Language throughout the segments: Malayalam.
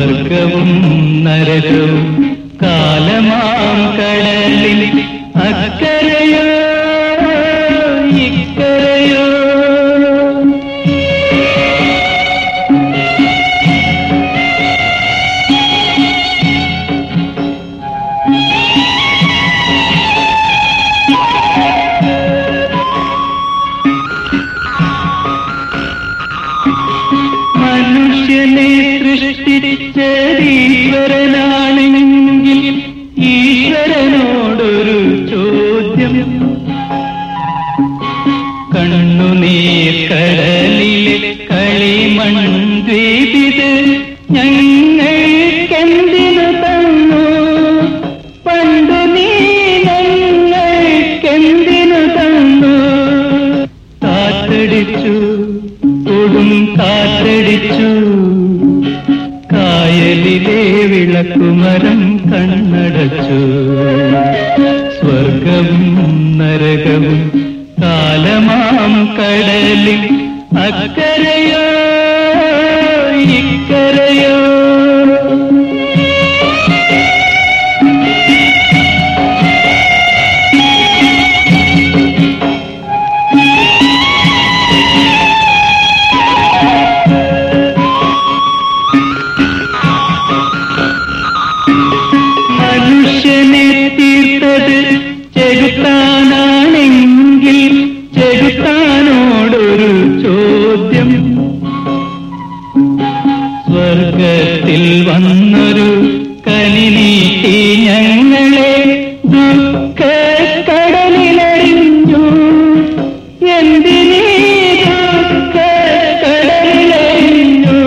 സ്വർഗവും നരകവും കാലമാം കടലിൽ അക്കരയോ മനുഷ്യനെ സൃഷ്ടിച്ച ഈശ്വരനാണെങ്കിൽ ഈശ്വരനോടൊരു ചോദ്യം. കണ്ണുനീർ കടലിലെ വിളക്കുമരം കണ്ണടച്ചു. സ്വർഗവും നരകവും കാലമാം കടലിൽ അക്കരയോ സ്വർഗത്തിൽ വന്നൊരു കനി നീട്ടി ഞങ്ങളെ ദുഃഖ കടലിലറിഞ്ഞു എന്തിനീ ദുഃഖ കടലിലറിഞ്ഞു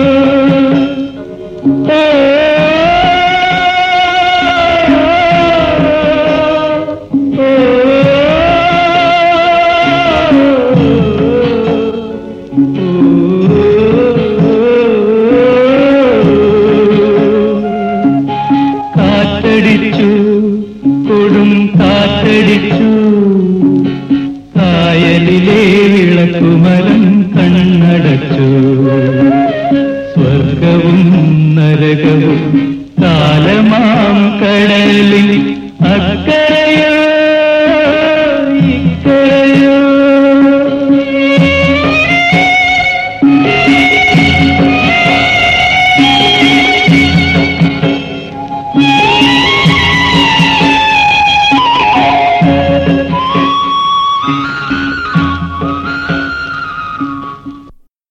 കാറ്റടിച്ചു കൊടും കാറ്റടിച്ചു. കായലിലെ വിളക്കുമരം കണ്ണടച്ചു. സ്വർഗവും നരകവും കാലമാം കടലിൽ അക്കരയോ